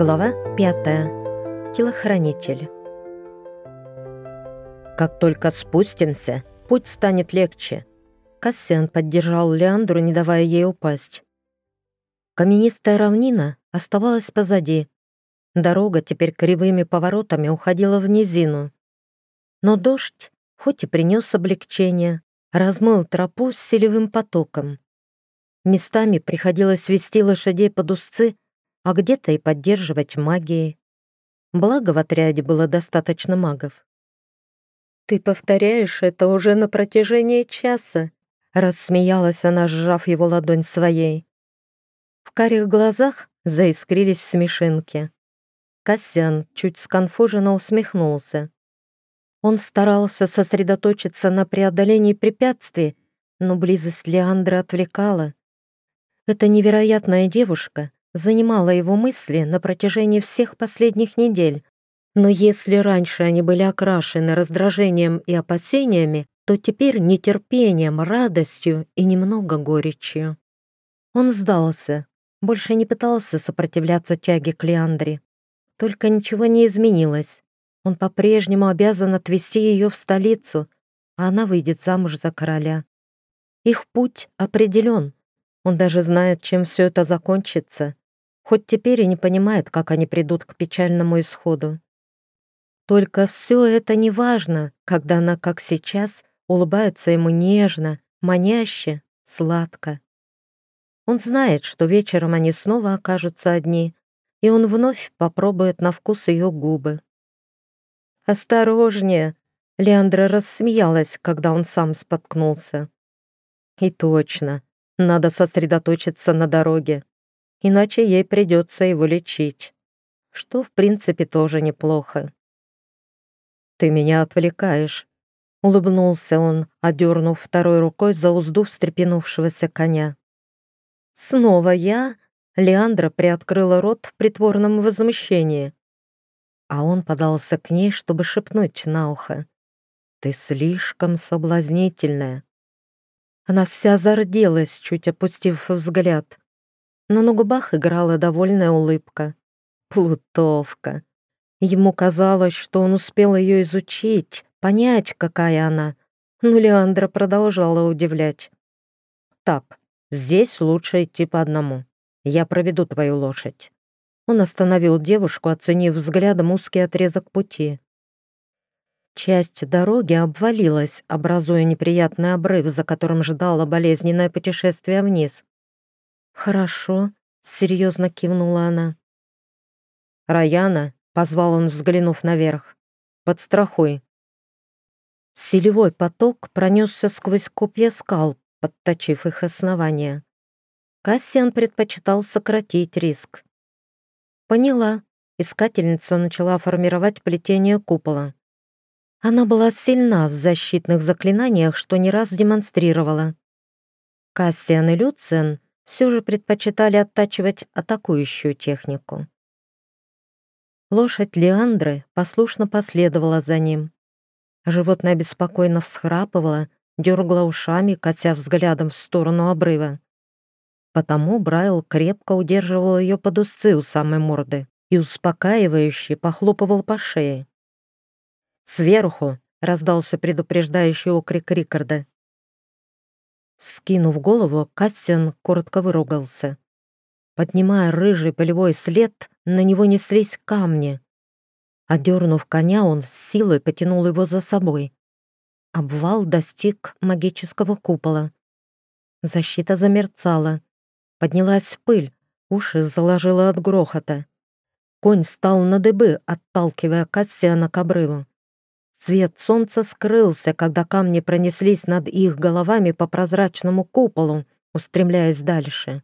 Глава 5. Телохранитель. Как только спустимся, путь станет легче. Кассиан поддержал Леандру, не давая ей упасть. Каменистая равнина оставалась позади. Дорога теперь кривыми поворотами уходила в низину. Но дождь, хоть и принес облегчение, размыл тропу с селевым потоком. Местами приходилось вести лошадей под узцы, а где-то и поддерживать магией. Благо в отряде было достаточно магов. «Ты повторяешь это уже на протяжении часа», — рассмеялась она, сжав его ладонь своей. В карих глазах заискрились смешинки. Кассиан чуть сконфуженно усмехнулся. Он старался сосредоточиться на преодолении препятствий, но близость Леандры отвлекала. Эта невероятная девушка занимала его мысли на протяжении всех последних недель. Но если раньше они были окрашены раздражением и опасениями, то теперь нетерпением, радостью и немного горечью. Он сдался, больше не пытался сопротивляться тяге к Леандре. Только ничего не изменилось. Он по-прежнему обязан отвезти ее в столицу, а она выйдет замуж за короля. Их путь определен. Он даже знает, чем все это закончится хоть теперь и не понимает, как они придут к печальному исходу. Только все это не важно, когда она, как сейчас, улыбается ему нежно, маняще, сладко. Он знает, что вечером они снова окажутся одни, и он вновь попробует на вкус ее губы. «Осторожнее!» — Леандра рассмеялась, когда он сам споткнулся. «И точно, надо сосредоточиться на дороге иначе ей придется его лечить, что, в принципе, тоже неплохо. «Ты меня отвлекаешь», — улыбнулся он, одернув второй рукой за узду встрепенувшегося коня. «Снова я?» — Леандра приоткрыла рот в притворном возмущении. А он подался к ней, чтобы шепнуть на ухо. «Ты слишком соблазнительная». Она вся зарделась, чуть опустив взгляд но на губах играла довольная улыбка. Плутовка. Ему казалось, что он успел ее изучить, понять, какая она. Но Леандра продолжала удивлять. «Так, здесь лучше идти по одному. Я проведу твою лошадь». Он остановил девушку, оценив взглядом узкий отрезок пути. Часть дороги обвалилась, образуя неприятный обрыв, за которым ждало болезненное путешествие вниз. «Хорошо», — серьезно кивнула она. «Раяна», — позвал он, взглянув наверх, — «подстрахуй». Селевой поток пронесся сквозь копья скал, подточив их основания. Кассиан предпочитал сократить риск. Поняла. Искательница начала формировать плетение купола. Она была сильна в защитных заклинаниях, что не раз демонстрировала. Кассиан и Люциан все же предпочитали оттачивать атакующую технику. Лошадь Леандры послушно последовала за ним. Животное беспокойно всхрапывало, дергало ушами, кося взглядом в сторону обрыва. Потому Брайл крепко удерживал ее под узцы у самой морды и успокаивающе похлопывал по шее. «Сверху!» — раздался предупреждающий окрик Рикарда. Скинув голову, Кассиан коротко выругался. Поднимая рыжий полевой след, на него неслись камни. Одернув коня, он с силой потянул его за собой. Обвал достиг магического купола. Защита замерцала. Поднялась пыль, уши заложило от грохота. Конь встал на дыбы, отталкивая Кассиана к обрыву. Свет солнца скрылся, когда камни пронеслись над их головами по прозрачному куполу, устремляясь дальше.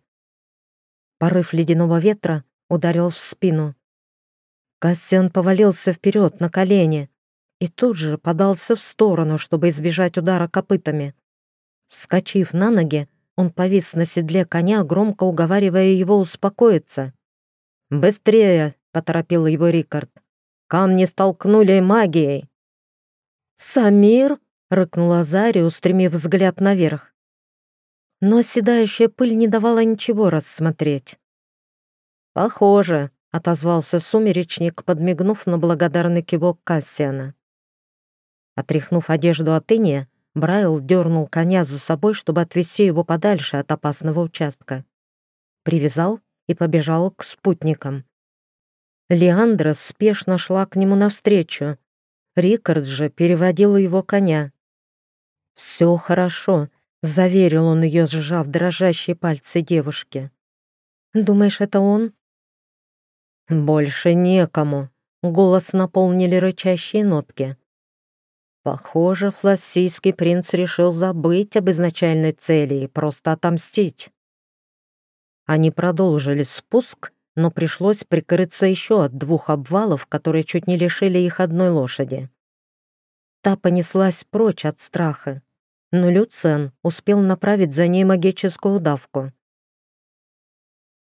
Порыв ледяного ветра ударил в спину. Кассиан повалился вперед на колени и тут же подался в сторону, чтобы избежать удара копытами. Вскочив на ноги, он повис на седле коня, громко уговаривая его успокоиться. «Быстрее!» — поторопил его Рикард. «Камни столкнули магией!» «Самир!» — рыкнула Зари, устремив взгляд наверх. Но оседающая пыль не давала ничего рассмотреть. «Похоже», — отозвался сумеречник, подмигнув на благодарный кивок Кассиана. Отряхнув одежду от иния, Брайл дернул коня за собой, чтобы отвести его подальше от опасного участка. Привязал и побежал к спутникам. Леандра спешно шла к нему навстречу. Рикард же переводил его коня. «Все хорошо», — заверил он ее, сжав дрожащие пальцы девушки. «Думаешь, это он?» «Больше некому», — голос наполнили рычащие нотки. Похоже, флассийский принц решил забыть об изначальной цели и просто отомстить. Они продолжили спуск, но пришлось прикрыться еще от двух обвалов, которые чуть не лишили их одной лошади. Та понеслась прочь от страха, но Люцен успел направить за ней магическую давку.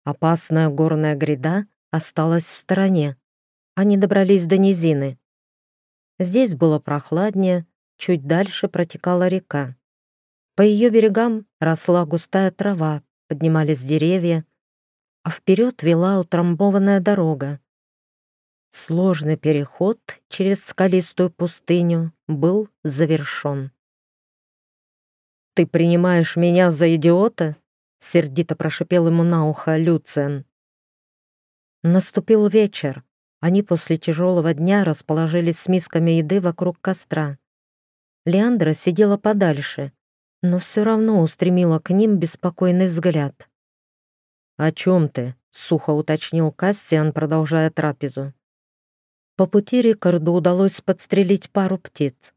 Опасная горная гряда осталась в стороне. Они добрались до низины. Здесь было прохладнее, чуть дальше протекала река. По ее берегам росла густая трава, поднимались деревья, а вперед вела утрамбованная дорога. Сложный переход через скалистую пустыню был завершен. «Ты принимаешь меня за идиота?» — сердито прошипел ему на ухо Люциан. Наступил вечер. Они после тяжелого дня расположились с мисками еды вокруг костра. Леандра сидела подальше, но все равно устремила к ним беспокойный взгляд. «О чем ты?» — сухо уточнил Кассиан, продолжая трапезу. По пути Рикарду удалось подстрелить пару птиц.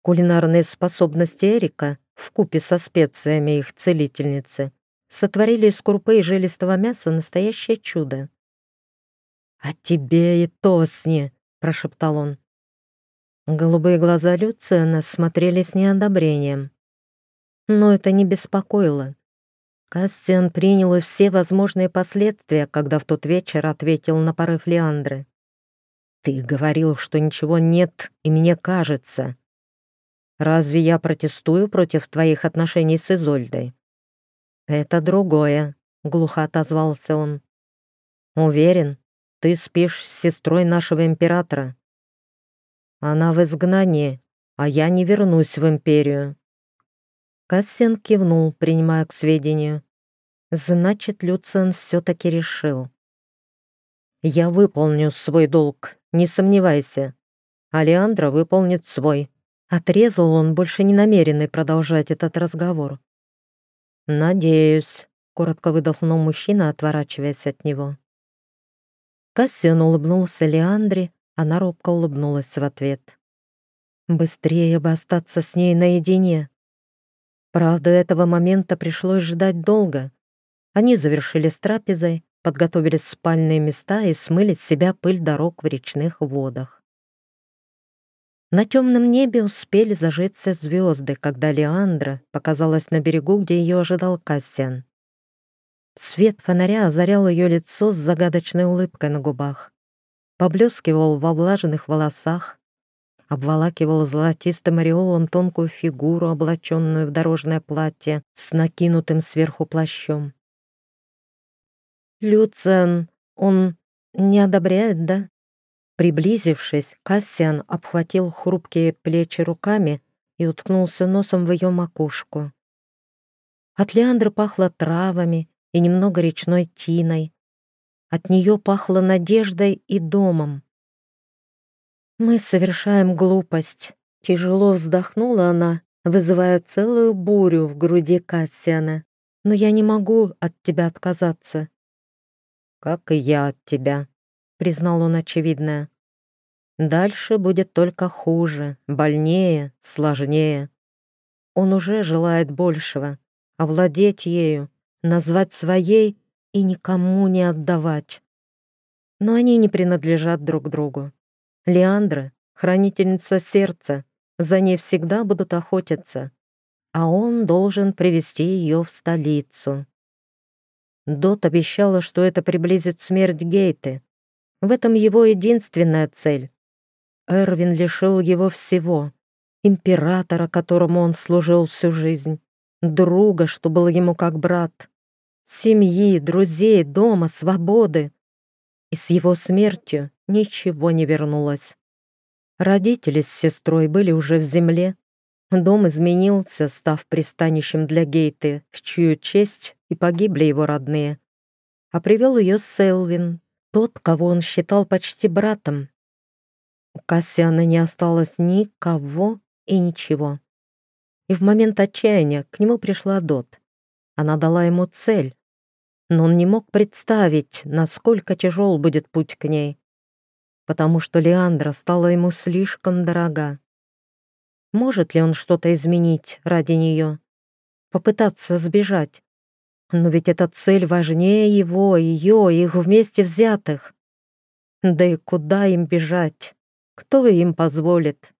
Кулинарные способности Эрика, вкупе со специями их целительницы, сотворили из крупы и жилистого мяса настоящее чудо. «А тебе и тосни!» — прошептал он. Голубые глаза Люциана смотрели с неодобрением. Но это не беспокоило. Кастиан принял все возможные последствия, когда в тот вечер ответил на порыв Леандры. «Ты говорил, что ничего нет, и мне кажется. Разве я протестую против твоих отношений с Изольдой?» «Это другое», — глухо отозвался он. «Уверен, ты спишь с сестрой нашего императора. Она в изгнании, а я не вернусь в империю». Кассиан кивнул, принимая к сведению. Значит, Люциан все-таки решил. «Я выполню свой долг, не сомневайся. Алеандра выполнит свой». Отрезал он, больше не намеренный продолжать этот разговор. «Надеюсь», — коротко выдохнул мужчина, отворачиваясь от него. Кассиан улыбнулся Леандре, она робко улыбнулась в ответ. Быстрее бы остаться с ней наедине. Правда, этого момента пришлось ждать долго. Они завершили с трапезой, подготовили спальные места и смыли с себя пыль дорог в речных водах. На темном небе успели зажиться звезды, когда Леандра показалась на берегу, где ее ожидал Кассиан. Свет фонаря озарял ее лицо с загадочной улыбкой на губах, поблескивал во влажных волосах, обволакивал золотистым ореолом тонкую фигуру, облаченную в дорожное платье с накинутым сверху плащом. «Люциан, он не одобряет, да?» Приблизившись, Кассиан обхватил хрупкие плечи руками и уткнулся носом в ее макушку. От Леандры пахло травами и немного речной тиной. От нее пахло надеждой и домом. «Мы совершаем глупость», — тяжело вздохнула она, вызывая целую бурю в груди Кассиана. «Но я не могу от тебя отказаться». «Как и я от тебя», — признал он очевидное. «Дальше будет только хуже, больнее, сложнее. Он уже желает большего, овладеть ею, назвать своей и никому не отдавать. Но они не принадлежат друг другу. Леандра — хранительница сердца, за ней всегда будут охотиться, а он должен привести ее в столицу. Дот обещала, что это приблизит смерть Гейты. В этом его единственная цель. Эрвин лишил его всего. Императора, которому он служил всю жизнь друга, что был ему как брат, семьи, друзей, дома, свободы. И с его смертью ничего не вернулось. Родители с сестрой были уже в земле. Дом изменился, став пристанищем для Гейты, в чью честь и погибли его родные. А привел ее Селвин, тот, кого он считал почти братом. У Кассиана не осталось никого и ничего. И в момент отчаяния к нему пришла Дот. Она дала ему цель, но он не мог представить, насколько тяжел будет путь к ней потому что Леандра стала ему слишком дорога. Может ли он что-то изменить ради нее? Попытаться сбежать? Но ведь эта цель важнее его, ее, их вместе взятых. Да и куда им бежать? Кто им позволит?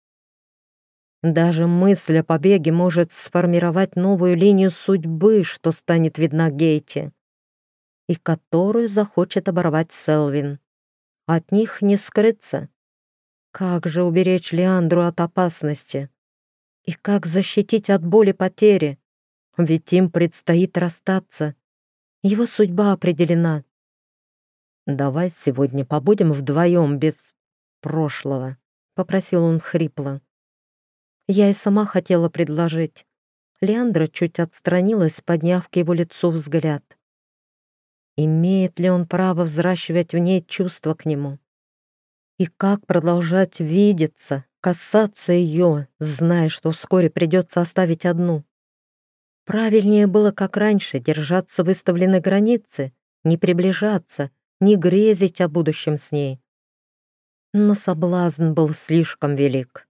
Даже мысль о побеге может сформировать новую линию судьбы, что станет видна Гейте, и которую захочет оборвать Селвин. От них не скрыться. Как же уберечь Леандру от опасности? И как защитить от боли потери? Ведь им предстоит расстаться. Его судьба определена. «Давай сегодня побудем вдвоем без прошлого», — попросил он хрипло. Я и сама хотела предложить. Леандра чуть отстранилась, подняв к его лицу взгляд. Имеет ли он право взращивать в ней чувства к нему? И как продолжать видеться, касаться ее, зная, что вскоре придется оставить одну? Правильнее было, как раньше, держаться выставленной границы, не приближаться, не грезить о будущем с ней. Но соблазн был слишком велик.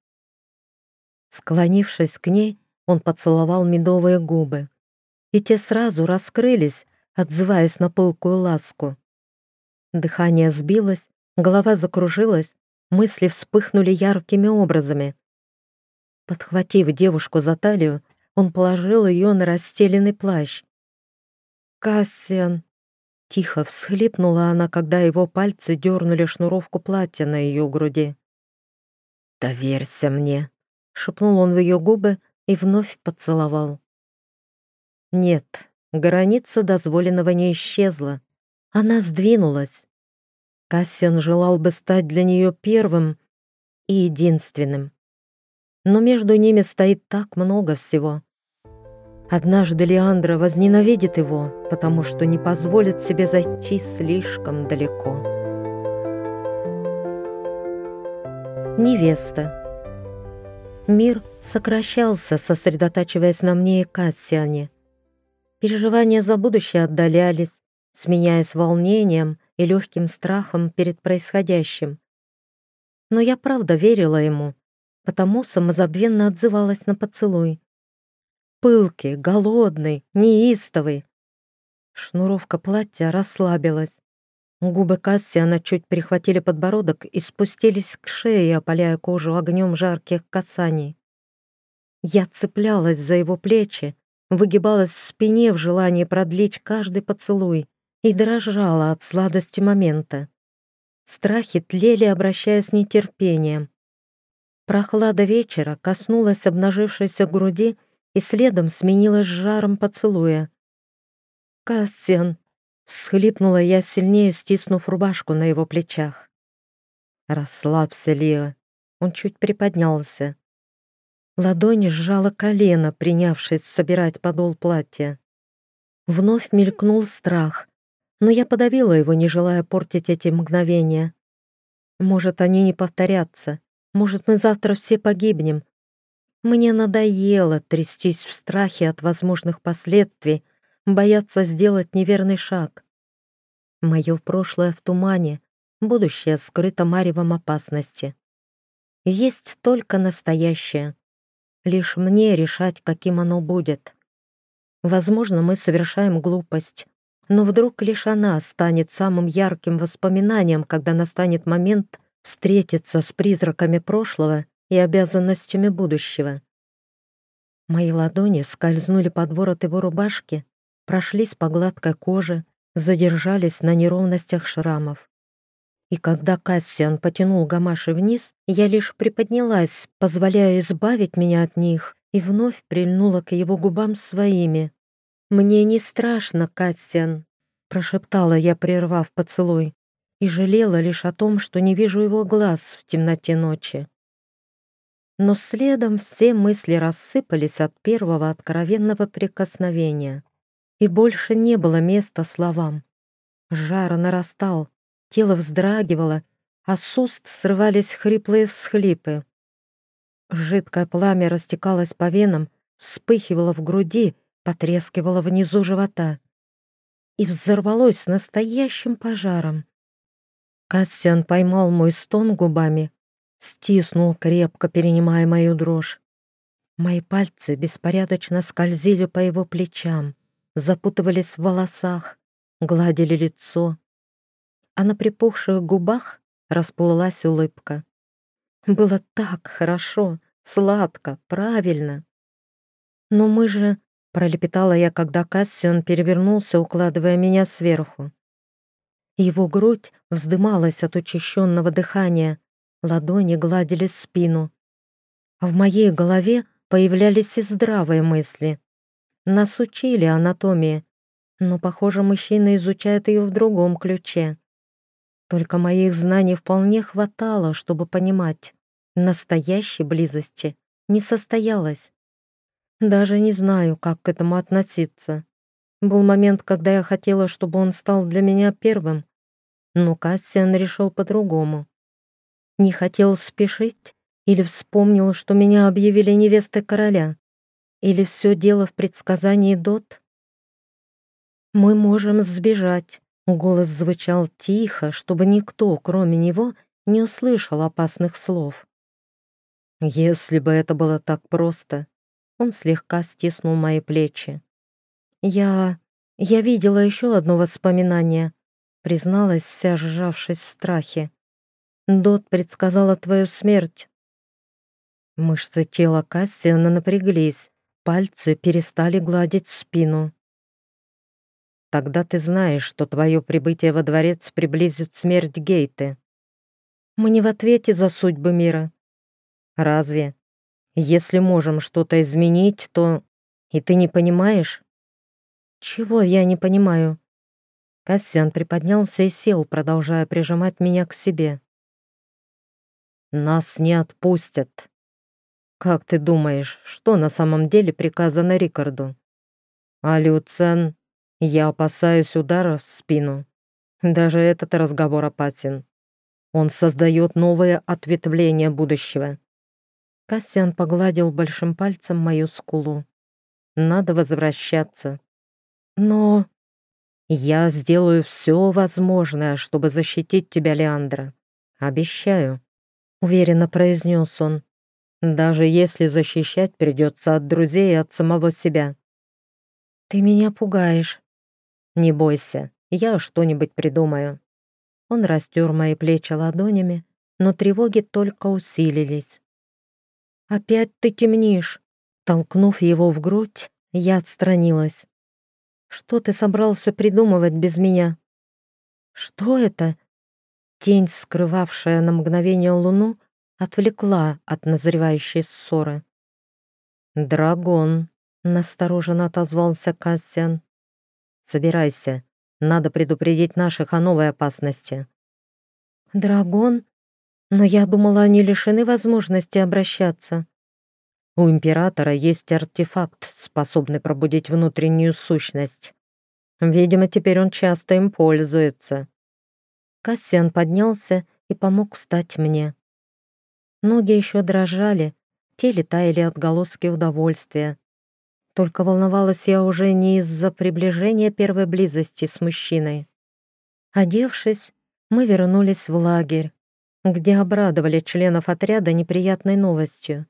Склонившись к ней, он поцеловал медовые губы, и те сразу раскрылись, отзываясь на пылкую ласку. Дыхание сбилось, голова закружилась, мысли вспыхнули яркими образами. Подхватив девушку за талию, он положил ее на расстеленный плащ. «Кассиан!» Тихо всхлипнула она, когда его пальцы дернули шнуровку платья на ее груди. «Доверься мне!» — шепнул он в ее губы и вновь поцеловал. «Нет, Граница дозволенного не исчезла. Она сдвинулась. Кассиан желал бы стать для нее первым и единственным. Но между ними стоит так много всего. Однажды Леандра возненавидит его, потому что не позволит себе зайти слишком далеко. Невеста. Мир сокращался, сосредотачиваясь на мне и Кассиане. Переживания за будущее отдалялись, сменяясь волнением и легким страхом перед происходящим. Но я правда верила ему, потому самозабвенно отзывалась на поцелуй. Пылкий, голодный, неистовый. Шнуровка платья расслабилась. Губы Кассиана чуть прихватили подбородок и спустились к шее, опаляя кожу огнем жарких касаний. Я цеплялась за его плечи, выгибалась в спине в желании продлить каждый поцелуй и дрожала от сладости момента. Страхи тлели, обращаясь с нетерпением. Прохлада вечера коснулась обнажившейся груди и следом сменилась жаром поцелуя. «Кассиан!» — всхлипнула я сильнее, стиснув рубашку на его плечах. «Расслабься, Лиа!» Он чуть приподнялся. Ладонь сжала колено, принявшись собирать подол платья. Вновь мелькнул страх, но я подавила его, не желая портить эти мгновения. Может, они не повторятся. Может, мы завтра все погибнем. Мне надоело трястись в страхе от возможных последствий, бояться сделать неверный шаг. Мое прошлое в тумане, будущее скрыто маревом опасности. Есть только настоящее. Лишь мне решать, каким оно будет. Возможно, мы совершаем глупость, но вдруг лишь она станет самым ярким воспоминанием, когда настанет момент встретиться с призраками прошлого и обязанностями будущего. Мои ладони скользнули под ворот его рубашки, прошлись по гладкой коже, задержались на неровностях шрамов. И когда Кассиан потянул гамаши вниз, я лишь приподнялась, позволяя избавить меня от них, и вновь прильнула к его губам своими. «Мне не страшно, Кассиан», — прошептала я, прервав поцелуй. и жалела лишь о том, что не вижу его глаз в темноте ночи. Но следом все мысли рассыпались от первого откровенного прикосновения, и больше не было места словам. Жар нарастал, тело вздрагивало, а с уст срывались хриплые всхлипы. Жидкое пламя растекалось по венам, вспыхивало в груди, потрескивало внизу живота и взорвалось настоящим пожаром. Кассиан поймал мой стон губами, стиснул крепко, перенимая мою дрожь. Мои пальцы беспорядочно скользили по его плечам, запутывались в волосах, гладили лицо, а на припухших губах расплылась улыбка. Было так хорошо, сладко, правильно. Но мы же... Пролепетала я, когда Кассиан перевернулся, укладывая меня сверху. Его грудь вздымалась от учащенного дыхания, ладони гладили спину. А в моей голове появлялись и здравые мысли. Нас учили анатомии, но, похоже, мужчины изучают ее в другом ключе. Только моих знаний вполне хватало, чтобы понимать, настоящей близости не состоялось. Даже не знаю, как к этому относиться. Был момент, когда я хотела, чтобы он стал для меня первым, но Кассиан решил по-другому. Не хотел спешить или вспомнил, что меня объявили невестой короля, или все дело в предсказании Дот? «Мы можем сбежать», Голос звучал тихо, чтобы никто, кроме него, не услышал опасных слов. Если бы это было так просто, он слегка стиснул мои плечи. Я... я видела еще одно воспоминание, призналась, вся сжавшись в страхе. Дот предсказала твою смерть. Мышцы тела Кассиана напряглись, пальцы перестали гладить спину. Тогда ты знаешь, что твое прибытие во дворец приблизит смерть Гейты. Мы не в ответе за судьбы мира. Разве? Если можем что-то изменить, то... И ты не понимаешь? Чего я не понимаю? Кассиан приподнялся и сел, продолжая прижимать меня к себе. Нас не отпустят. Как ты думаешь, что на самом деле приказано Рикарду? А Люцен я опасаюсь удара в спину. Даже этот разговор опасен. Он создает новое ответвление будущего. Кассиан погладил большим пальцем мою скулу. Надо возвращаться. Но я сделаю все возможное, чтобы защитить тебя, Леандра. Обещаю, уверенно произнес он. Даже если защищать придется от друзей и от самого себя. Ты меня пугаешь, «Не бойся, я что-нибудь придумаю». Он растер мои плечи ладонями, но тревоги только усилились. «Опять ты темнишь!» Толкнув его в грудь, я отстранилась. «Что ты собрался придумывать без меня?» «Что это?» Тень, скрывавшая на мгновение луну, отвлекла от назревающей ссоры. «Драгон», — настороженно отозвался Кассиан. Собирайся. Надо предупредить наших о новой опасности». «Драгон? Но я думала, они лишены возможности обращаться». «У Императора есть артефакт, способный пробудить внутреннюю сущность. Видимо, теперь он часто им пользуется». Кассиан поднялся и помог встать мне. Ноги еще дрожали, теле таяли отголоски удовольствия. Только волновалась я уже не из-за приближения первой близости с мужчиной. Одевшись, мы вернулись в лагерь, где обрадовали членов отряда неприятной новостью.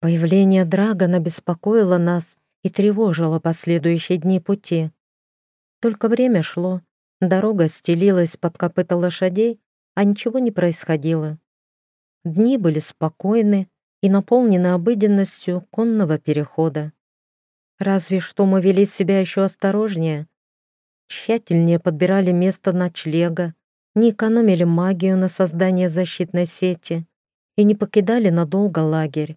Появление Драгона беспокоило нас и тревожило последующие дни пути. Только время шло, дорога стелилась под копыта лошадей, а ничего не происходило. Дни были спокойны и наполнены обыденностью конного перехода. Разве что мы вели себя еще осторожнее. Тщательнее подбирали место ночлега, не экономили магию на создание защитной сети и не покидали надолго лагерь.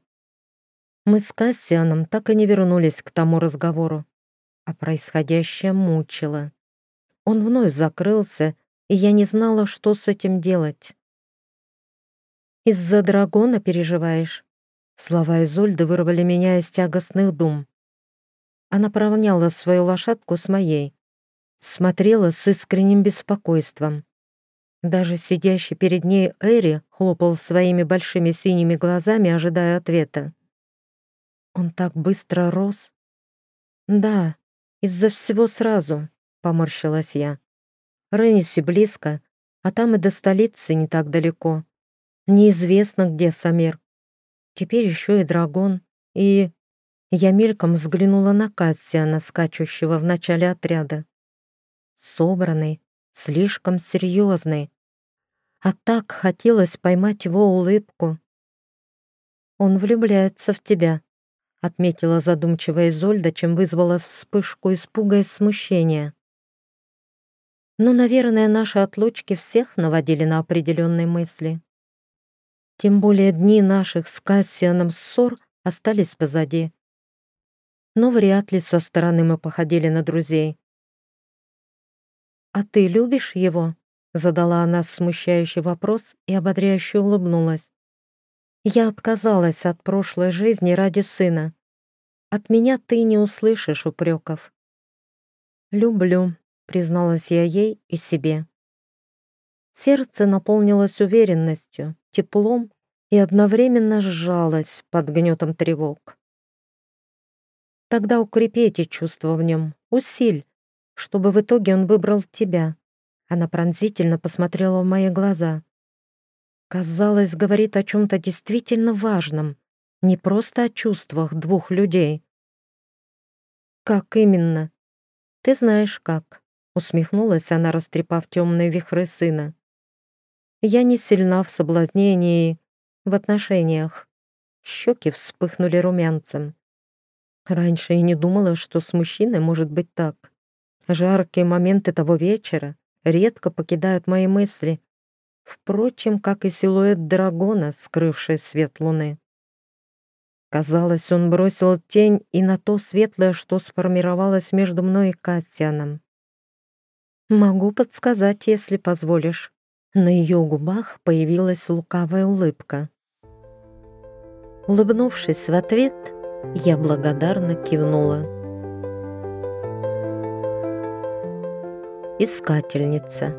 Мы с Кассианом так и не вернулись к тому разговору, а происходящее мучило. Он вновь закрылся, и я не знала, что с этим делать. «Из-за дракона переживаешь?» Слова Изольды вырвали меня из тягостных дум. Она поравняла свою лошадку с моей, смотрела с искренним беспокойством. Даже сидящий перед ней Эри хлопал своими большими синими глазами, ожидая ответа. Он так быстро рос. Да, из-за всего сразу, поморщилась я. Ренниси близко, а там и до столицы не так далеко. Неизвестно, где Самир. Теперь еще и драгон, и... Я мельком взглянула на Кассиана, скачущего в начале отряда. Собранный, слишком серьезный. А так хотелось поймать его улыбку. «Он влюбляется в тебя», — отметила задумчивая Изольда, чем вызвала вспышку испуга и смущения. Но, «Ну, наверное, наши отлучки всех наводили на определенные мысли. Тем более дни наших с Кассианом ссор остались позади. Но вряд ли со стороны мы походили на друзей. «А ты любишь его?» — задала она смущающий вопрос и ободряюще улыбнулась. «Я отказалась от прошлой жизни ради сына. От меня ты не услышишь упреков». «Люблю», — призналась я ей и себе. Сердце наполнилось уверенностью, теплом и одновременно сжалось под гнетом тревог. Тогда укрепи эти чувства в нем, усиль, чтобы в итоге он выбрал тебя. Она пронзительно посмотрела в мои глаза. Казалось, говорит о чем-то действительно важном, не просто о чувствах двух людей. «Как именно?» «Ты знаешь, как», — усмехнулась она, растрепав темные вихры сына. «Я не сильна в соблазнении, в отношениях». Щеки вспыхнули румянцем. Раньше и не думала, что с мужчиной может быть так. Жаркие моменты того вечера редко покидают мои мысли, впрочем, как и силуэт дракона, скрывший свет луны. Казалось, он бросил тень и на то светлое, что сформировалось между мной и Кассианом. «Могу подсказать, если позволишь». На ее губах появилась лукавая улыбка. Улыбнувшись в ответ, я благодарно кивнула. искательница.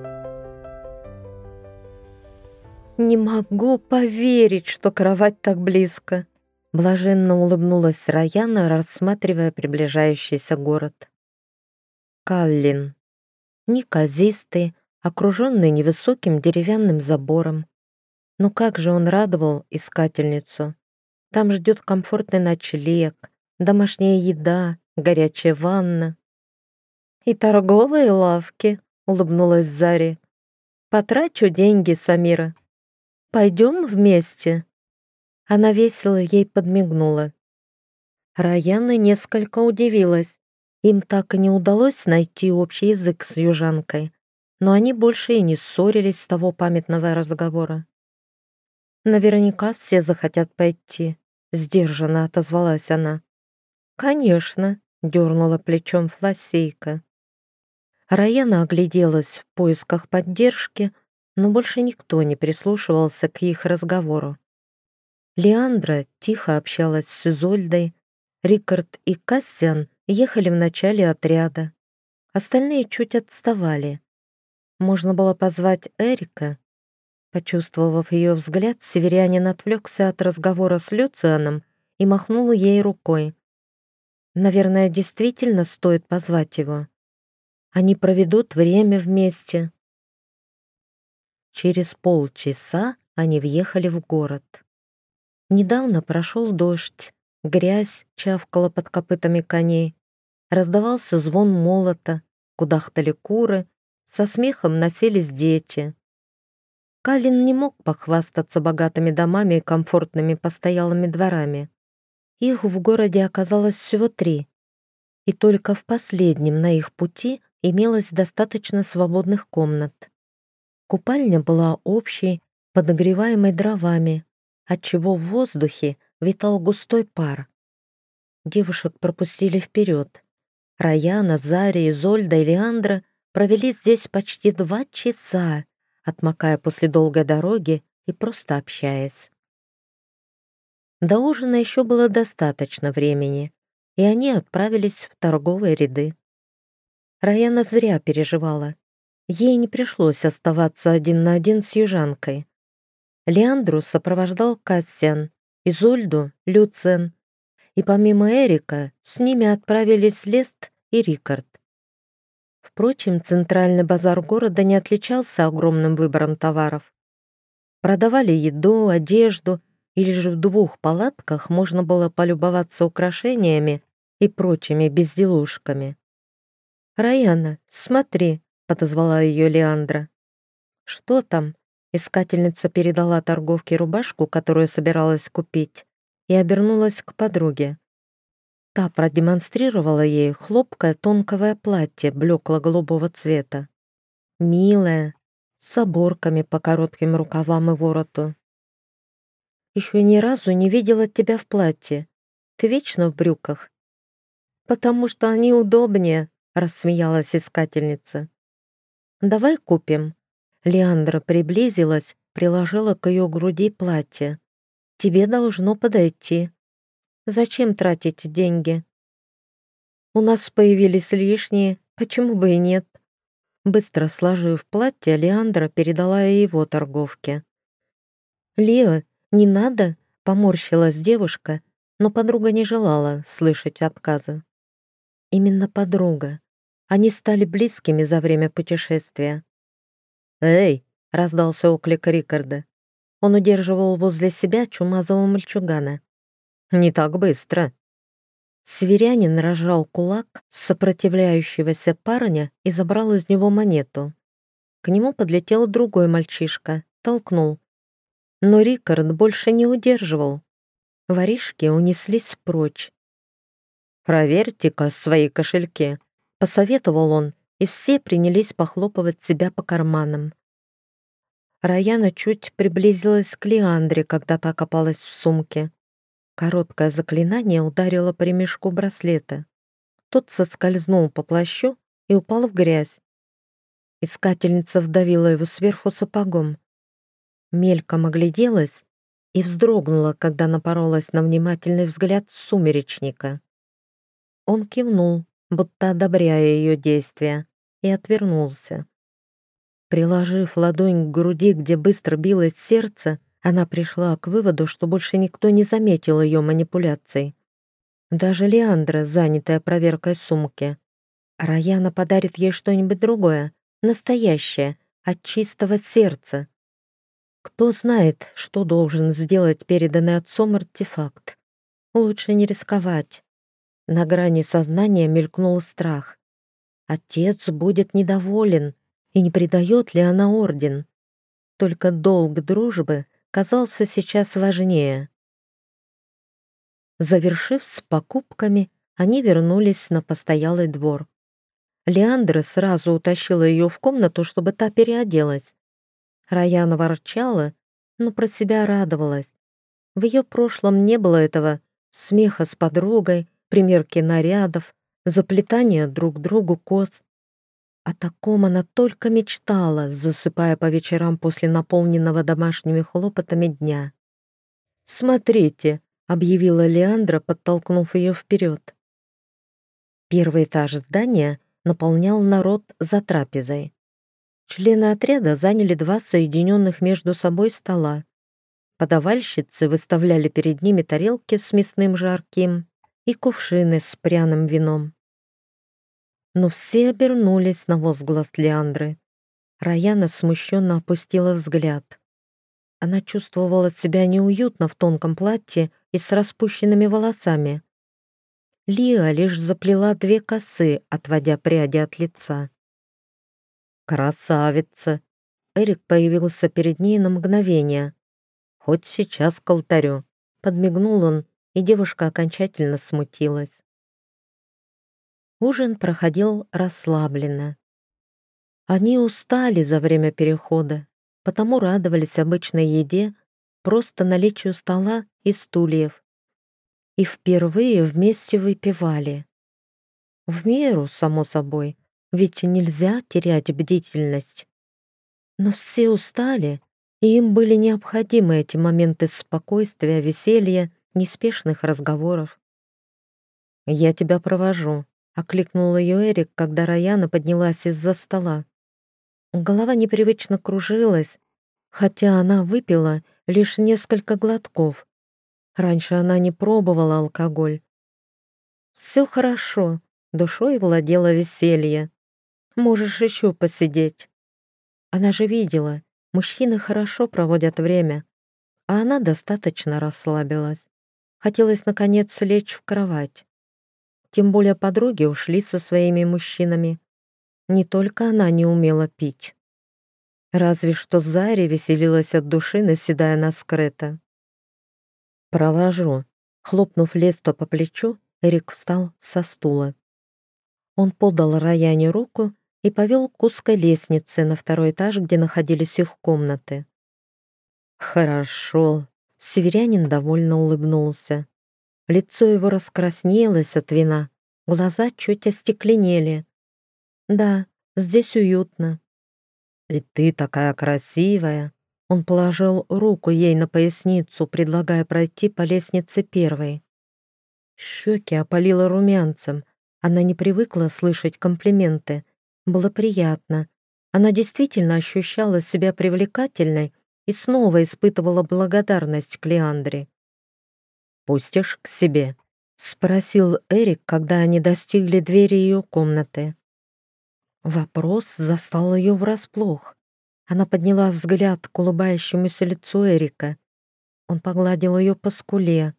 «Не могу поверить, что кровать так близко!» Блаженно улыбнулась Раяна, рассматривая приближающийся город. Каллин. Неказистый, окруженный невысоким деревянным забором. Но как же он радовал искательницу. Там ждет комфортный ночлег, домашняя еда, горячая ванна. «И торговые лавки», — улыбнулась Зари. «Потрачу деньги, Самира. Пойдем вместе?» Она весело ей подмигнула. Раяна несколько удивилась. Им так и не удалось найти общий язык с южанкой, но они больше и не ссорились с того памятного разговора. «Наверняка все захотят пойти», — сдержанно отозвалась она. «Конечно», — дернула плечом Флосейка. Раяна огляделась в поисках поддержки, но больше никто не прислушивался к их разговору. Леандра тихо общалась с Изольдой, Рикард и Кассиан ехали в начале отряда. Остальные чуть отставали. Можно было позвать Эрика. Почувствовав ее взгляд, северянин отвлекся от разговора с Люцианом и махнул ей рукой. Наверное, действительно стоит позвать его. Они проведут время вместе. Через полчаса они въехали в город. Недавно прошел дождь, грязь чавкала под копытами коней, раздавался звон молота, кудахтали куры, со смехом носились дети. Калин не мог похвастаться богатыми домами и комфортными постоялыми дворами. Их в городе оказалось всего три, и только в последнем на их пути имелось достаточно свободных комнат. Купальня была общей, подогреваемой дровами, отчего в воздухе витал густой пар. Девушек пропустили вперед. Раяна, Зари, Изольда и Леандра провели здесь почти два часа, отмокая после долгой дороги и просто общаясь. До ужина еще было достаточно времени, и они отправились в торговые ряды. Раяна зря переживала. Ей не пришлось оставаться один на один с южанкой. Леандру сопровождал Кассиан, Изольду — Люцен, и помимо Эрика с ними отправились Лест и Рикард. Впрочем, центральный базар города не отличался огромным выбором товаров. Продавали еду, одежду, или же в двух палатках можно было полюбоваться украшениями и прочими безделушками. «Раяна, смотри», — подозвала ее Леандра. «Что там?» — искательница передала торговке рубашку, которую собиралась купить, и обернулась к подруге. Та продемонстрировала ей хлопкое тонкое платье блекло-голубого цвета. Милое, с оборками по коротким рукавам и вороту. «Еще ни разу не видела тебя в платье. Ты вечно в брюках?» «Потому что они удобнее», рассмеялась искательница. «Давай купим». Леандра приблизилась, приложила к ее груди платье. «Тебе должно подойти. Зачем тратить деньги?» «У нас появились лишние, почему бы и нет?» Быстро сложив платье, Леандра передала его торговке. «Лео, не надо!» — поморщилась девушка, но подруга не желала слышать отказа. Именно подруга. Они стали близкими за время путешествия. «Эй!» — раздался оклик Рикарда. Он удерживал возле себя чумазого мальчугана. «Не так быстро!» Сверянин рожал кулак сопротивляющегося парня и забрал из него монету. К нему подлетел другой мальчишка, толкнул. Но Рикард больше не удерживал. Воришки унеслись прочь. «Проверьте-ка свои кошельки», Посоветовал он, и все принялись похлопывать себя по карманам. Раяна чуть приблизилась к Леандре, когда та копалась в сумке. Короткое заклинание ударило по ремешку браслета. Тот соскользнул по плащу и упал в грязь. Искательница вдавила его сверху сапогом. Мельком огляделась и вздрогнула, когда напоролась на внимательный взгляд сумеречника. Он кивнул, будто одобряя ее действия, и отвернулся. Приложив ладонь к груди, где быстро билось сердце, она пришла к выводу, что больше никто не заметил ее манипуляций. Даже Леандра, занятая проверкой сумки. Раяна подарит ей что-нибудь другое, настоящее, от чистого сердца. Кто знает, что должен сделать переданный отцом артефакт. Лучше не рисковать. На грани сознания мелькнул страх. Отец будет недоволен, и не предает ли она орден? Только долг дружбы казался сейчас важнее. Завершив с покупками, они вернулись на постоялый двор. Леандра сразу утащила ее в комнату, чтобы та переоделась. Раяна ворчала, но про себя радовалась. В ее прошлом не было этого смеха с подругой, примерки нарядов, заплетание друг другу кос. О таком она только мечтала, засыпая по вечерам после наполненного домашними хлопотами дня. «Смотрите», — объявила Леандра, подтолкнув ее вперед. Первый этаж здания наполнял народ за трапезой. Члены отряда заняли два соединенных между собой стола. Подавальщицы выставляли перед ними тарелки с мясным жарким, и кувшины с пряным вином. Но все обернулись на возглас Леандры. Раяна смущенно опустила взгляд. Она чувствовала себя неуютно в тонком платье и с распущенными волосами. Лия лишь заплела две косы, отводя пряди от лица. «Красавица!» Эрик появился перед ней на мгновение. «Хоть сейчас к алтарю!» Подмигнул он и девушка окончательно смутилась. Ужин проходил расслабленно. Они устали за время перехода, потому радовались обычной еде, просто наличию стола и стульев. И впервые вместе выпивали. В меру, само собой, ведь нельзя терять бдительность. Но все устали, и им были необходимы эти моменты спокойствия, веселья, неспешных разговоров. «Я тебя провожу», — окликнул ее Эрик, когда Раяна поднялась из-за стола. Голова непривычно кружилась, хотя она выпила лишь несколько глотков. Раньше она не пробовала алкоголь. «Все хорошо», — душой владела веселье. «Можешь еще посидеть». Она же видела, мужчины хорошо проводят время, а она достаточно расслабилась. Хотелось, наконец, лечь в кровать. Тем более подруги ушли со своими мужчинами. Не только она не умела пить. Разве что Зари веселилась от души, наседая на скрыто. «Провожу». Хлопнув Лесто по плечу, Эрик встал со стула. Он подал Раяне руку и повел к узкой лестнице на второй этаж, где находились их комнаты. «Хорошо», — северянин довольно улыбнулся. Лицо его раскраснелось от вина, глаза чуть остекленели. «Да, здесь уютно». «И ты такая красивая!» Он положил руку ей на поясницу, предлагая пройти по лестнице первой. Щеки опалило румянцем. Она не привыкла слышать комплименты. Было приятно. Она действительно ощущала себя привлекательной и снова испытывала благодарность к Леандре. «Пустишь к себе?» — спросил Эрик, когда они достигли двери ее комнаты. Вопрос застал ее врасплох. Она подняла взгляд к улыбающемуся лицу Эрика. Он погладил ее по скуле.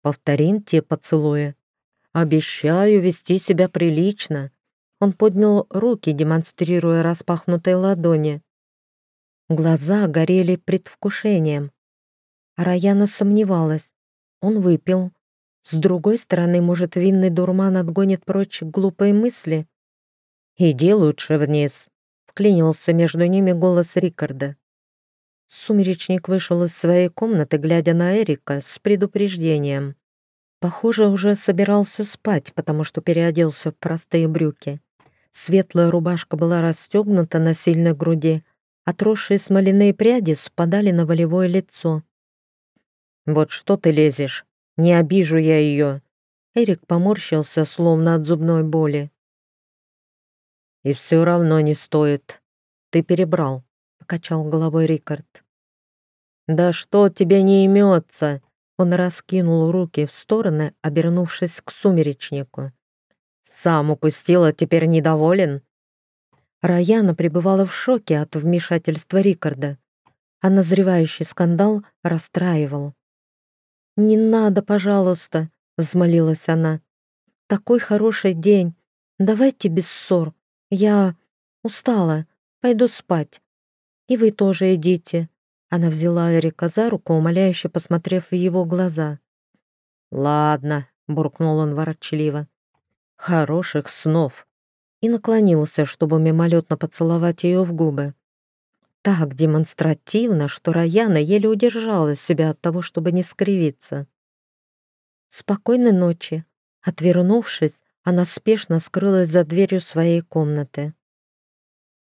«Повторим те поцелуи. Обещаю вести себя прилично». Он поднял руки, демонстрируя распахнутые ладони. Глаза горели предвкушением. Раяна сомневалась. Он выпил. С другой стороны, может, винный дурман отгонит прочь глупые мысли? «Иди лучше вниз», — вклинился между ними голос Рикарда. Сумеречник вышел из своей комнаты, глядя на Эрика с предупреждением. Похоже, уже собирался спать, потому что переоделся в простые брюки. Светлая рубашка была расстегнута на сильной груди, Отросшие смоляные пряди спадали на волевое лицо. «Вот что ты лезешь? Не обижу я ее!» Эрик поморщился, словно от зубной боли. «И все равно не стоит. Ты перебрал», — покачал головой Рикард. «Да что тебе не имется?» Он раскинул руки в стороны, обернувшись к сумеречнику. «Сам упустил, а теперь недоволен?» Раяна пребывала в шоке от вмешательства Рикарда, а назревающий скандал расстраивал. «Не надо, пожалуйста», — взмолилась она. «Такой хороший день. Давайте без ссор. Я устала. Пойду спать. И вы тоже идите». Она взяла Эрика за руку, умоляюще посмотрев в его глаза. «Ладно», — буркнул он ворчливо. «Хороших снов» и наклонился, чтобы мимолетно поцеловать ее в губы. Так демонстративно, что Раяна еле удержала себя от того, чтобы не скривиться. «Спокойной ночи!» Отвернувшись, она спешно скрылась за дверью своей комнаты.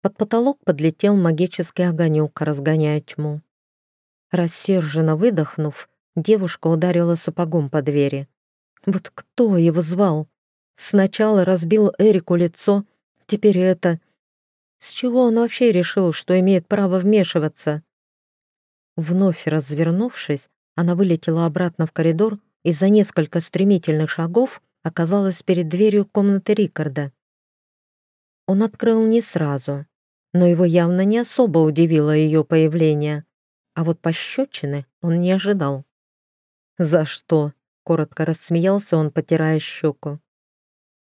Под потолок подлетел магический огонек, разгоняя тьму. Рассерженно выдохнув, девушка ударила сапогом по двери. Вот кто его звал? Сначала разбил Эрику лицо, теперь это. С чего он вообще решил, что имеет право вмешиваться? Вновь развернувшись, она вылетела обратно в коридор и за несколько стремительных шагов оказалась перед дверью комнаты Рикарда. Он открыл не сразу, но его явно не особо удивило ее появление, а вот пощечины он не ожидал. «За что?» — коротко рассмеялся он, потирая щеку.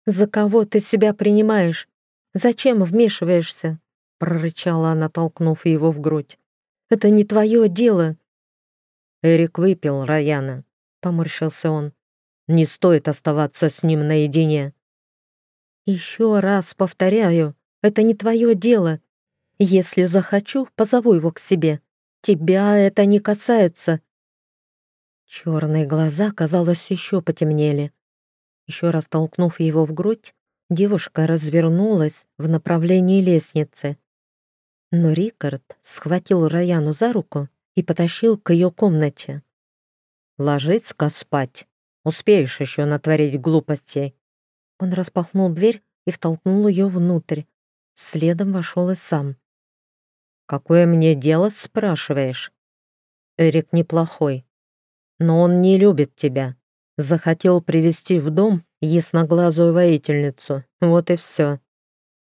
«За кого ты себя принимаешь? Зачем вмешиваешься?» прорычала она, толкнув его в грудь. «Это не твое дело!» Эрик выпил Раяна, поморщился он. «Не стоит оставаться с ним наедине». «Еще раз повторяю, это не твое дело. Если захочу, позову его к себе. Тебя это не касается». Черные глаза, казалось, еще потемнели. Еще раз толкнув его в грудь, Девушка развернулась в направлении лестницы. Но Рикард схватил Раяну за руку и потащил к ее комнате. «Ложись-ка спать. Успеешь еще натворить глупостей». Он распахнул дверь и втолкнул ее внутрь. Следом вошел и сам. «Какое мне дело, спрашиваешь?» «Эрик неплохой, но он не любит тебя. Захотел привести в дом ясноглазую воительницу. Вот и все.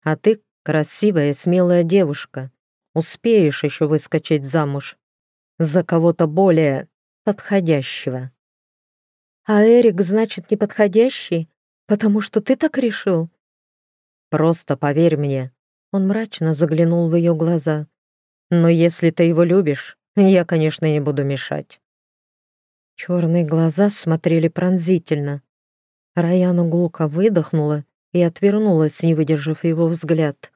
А ты красивая смелая девушка. Успеешь еще выскочить замуж. За кого-то более подходящего. А Эрик, значит, неподходящий? Потому что ты так решил? Просто поверь мне. Он мрачно заглянул в ее глаза. Но если ты его любишь, я, конечно, не буду мешать. Черные глаза смотрели пронзительно. Раяна гулко выдохнула и отвернулась, не выдержав его взгляд.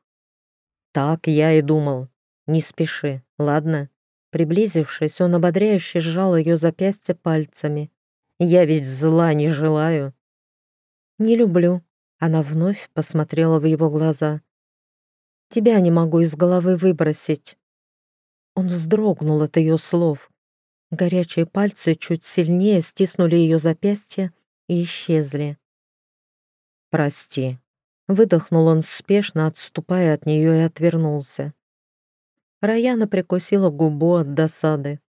«Так я и думал. Не спеши, ладно?» Приблизившись, он ободряюще сжал ее запястье пальцами. «Я ведь зла не желаю». «Не люблю», — она вновь посмотрела в его глаза. «Тебя не могу из головы выбросить». Он вздрогнул от ее слов. Горячие пальцы чуть сильнее стиснули ее запястье и исчезли. «Прости», — выдохнул он спешно, отступая от нее и отвернулся. Раяна прикусила губу от досады,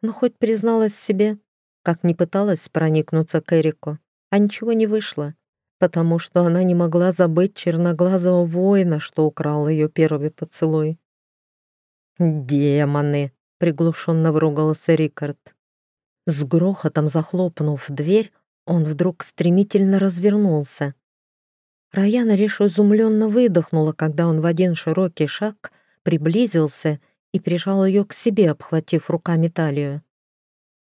но хоть призналась себе, как не пыталась проникнуться к Эрику, а ничего не вышло, потому что она не могла забыть черноглазого воина, что украл ее первый поцелуй. «Демоны!» — приглушенно выругался Рикард. С грохотом захлопнув дверь, он вдруг стремительно развернулся. Раяна лишь изумленно выдохнула, когда он в один широкий шаг приблизился и прижал ее к себе, обхватив руками талию.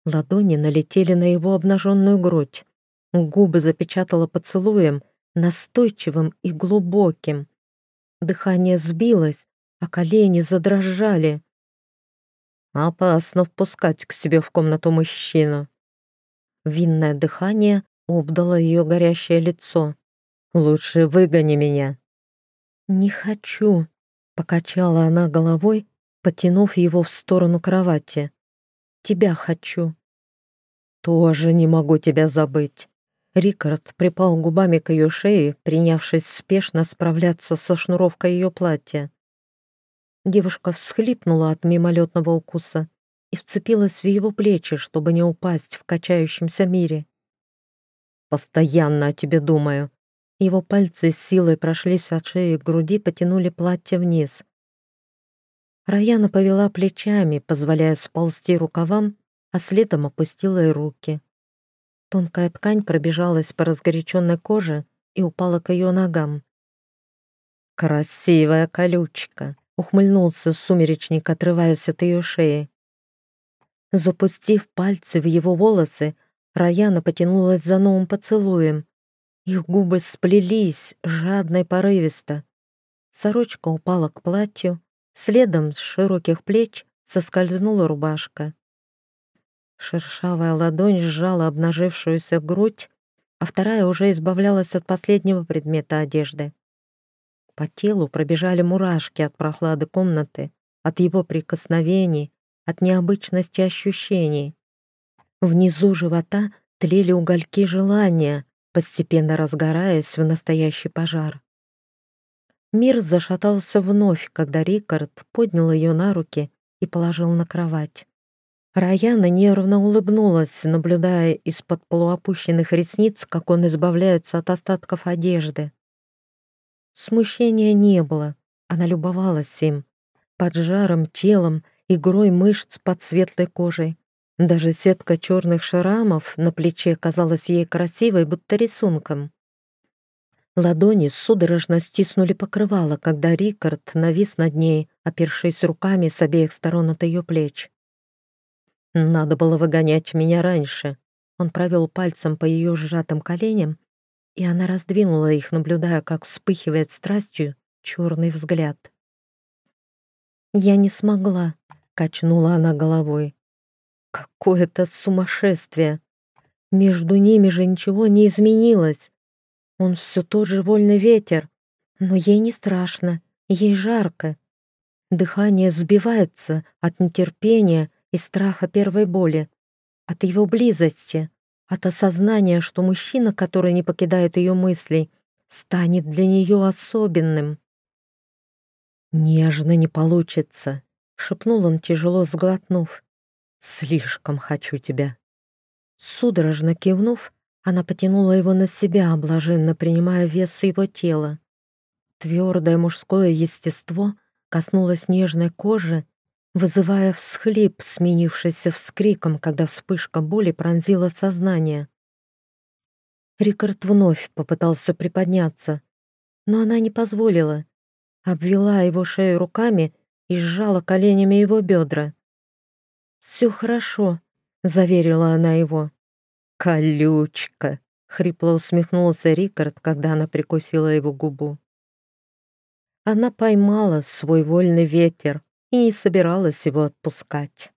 Ладони налетели на его обнаженную грудь. Губы запечатала поцелуем, настойчивым и глубоким. Дыхание сбилось, а колени задрожали. Опасно впускать к себе в комнату мужчину. Винное дыхание обдало ее горящее лицо. «Лучше выгони меня». «Не хочу», — покачала она головой, потянув его в сторону кровати. «Тебя хочу». «Тоже не могу тебя забыть». Рикард припал губами к ее шее, принявшись спешно справляться со шнуровкой ее платья. Девушка всхлипнула от мимолетного укуса и вцепилась в его плечи, чтобы не упасть в качающемся мире. «Постоянно о тебе думаю». Его пальцы с силой прошлись от шеи к груди, потянули платье вниз. Раяна повела плечами, позволяя сползти рукавам, а следом опустила и руки. Тонкая ткань пробежалась по разгоряченной коже и упала к ее ногам. «Красивая колючка!» — ухмыльнулся сумеречник, отрываясь от ее шеи. Запустив пальцы в его волосы, Раяна потянулась за новым поцелуем. Их губы сплелись, жадно и порывисто. Сорочка упала к платью, следом с широких плеч соскользнула рубашка. Шершавая ладонь сжала обнажившуюся грудь, а вторая уже избавлялась от последнего предмета одежды. По телу пробежали мурашки от прохлады комнаты, от его прикосновений, от необычности ощущений. Внизу живота тлели угольки желания, постепенно разгораясь в настоящий пожар. Мир зашатался вновь, когда Рикард поднял ее на руки и положил на кровать. Раяна нервно улыбнулась, наблюдая из-под полуопущенных ресниц, как он избавляется от остатков одежды. Смущения не было, она любовалась им, под жаром телом игрой мышц под светлой кожей. Даже сетка черных шрамов на плече казалась ей красивой, будто рисунком. Ладони судорожно стиснули покрывало, когда Рикард навис над ней, опершись руками с обеих сторон от ее плеч. «Надо было выгонять меня раньше». Он провел пальцем по ее сжатым коленям, и она раздвинула их, наблюдая, как вспыхивает страстью черный взгляд. «Я не смогла», Качнула она головой. Какое-то сумасшествие. Между ними же ничего не изменилось. Он все тот же вольный ветер, но ей не страшно, ей жарко. Дыхание сбивается от нетерпения и страха первой боли, от его близости, от осознания, что мужчина, который не покидает ее мыслей, станет для нее особенным. «Нежно не получится», — шепнул он, тяжело сглотнув. «Слишком хочу тебя». Судорожно кивнув, она потянула его на себя, блаженно принимая вес его тела. Твердое мужское естество коснулось нежной кожи, вызывая всхлип, сменившийся вскриком, когда вспышка боли пронзила сознание. Рикард вновь попытался приподняться, но она не позволила, обвела его шею руками и сжала коленями его бедра. «Все хорошо», — заверила она его. «Колючка!» — хрипло усмехнулся Рикард, когда она прикусила его губу. Она поймала свой вольный ветер и не собиралась его отпускать.